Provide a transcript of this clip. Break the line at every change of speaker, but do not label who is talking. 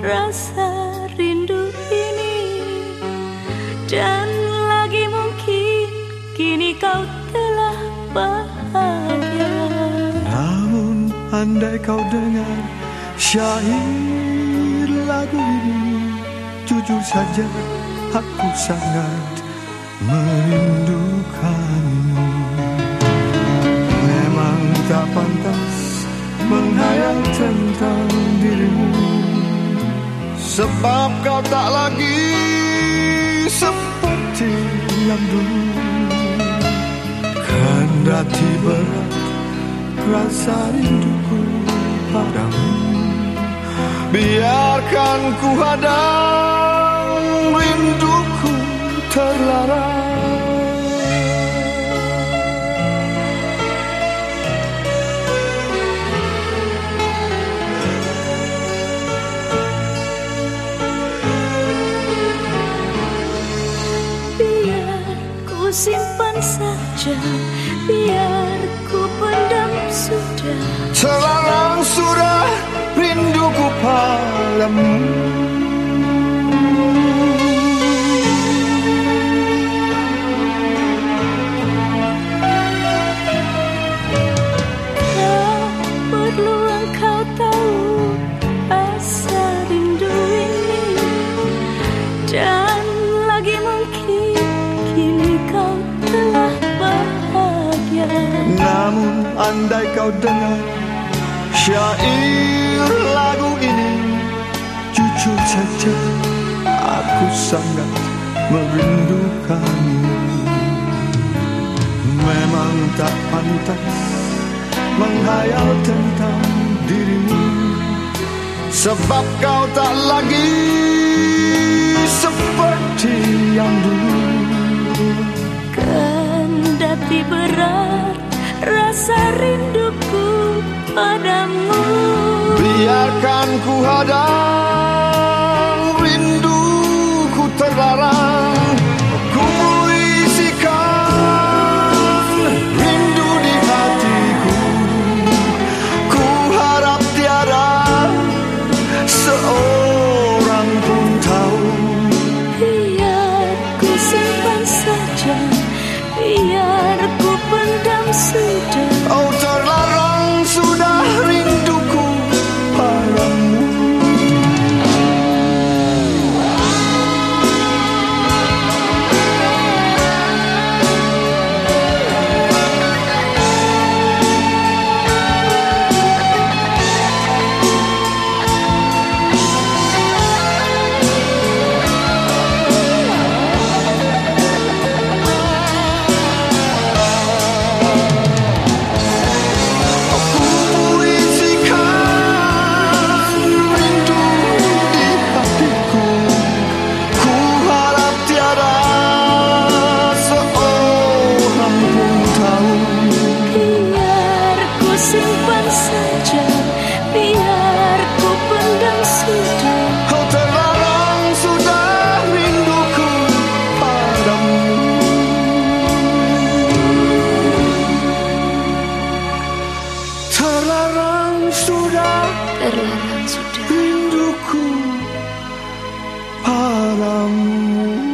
rasa rindu ini. Dan lagi mungkin kini kau telah bahagia.
Namun andai kau dengar syair lagu ini Jujur saja aku sangat merindukanmu. Memang tak pantas menghayal tentang Sebab kau tak lagi seperti yang dulu. Kendati berat rasa rinduku padamu. Biarkan ku hadang rinduku terlarang
sudah
Terlarang sudah rinduku padamu Namun andai kau dengar Syair lagu ini Jujur saja Aku sangat merindukanmu. Memang tak pantas Menghayal tentang dirimu Sebab kau tak lagi ku hadang terlarang
sudah.
Rinduku padamu.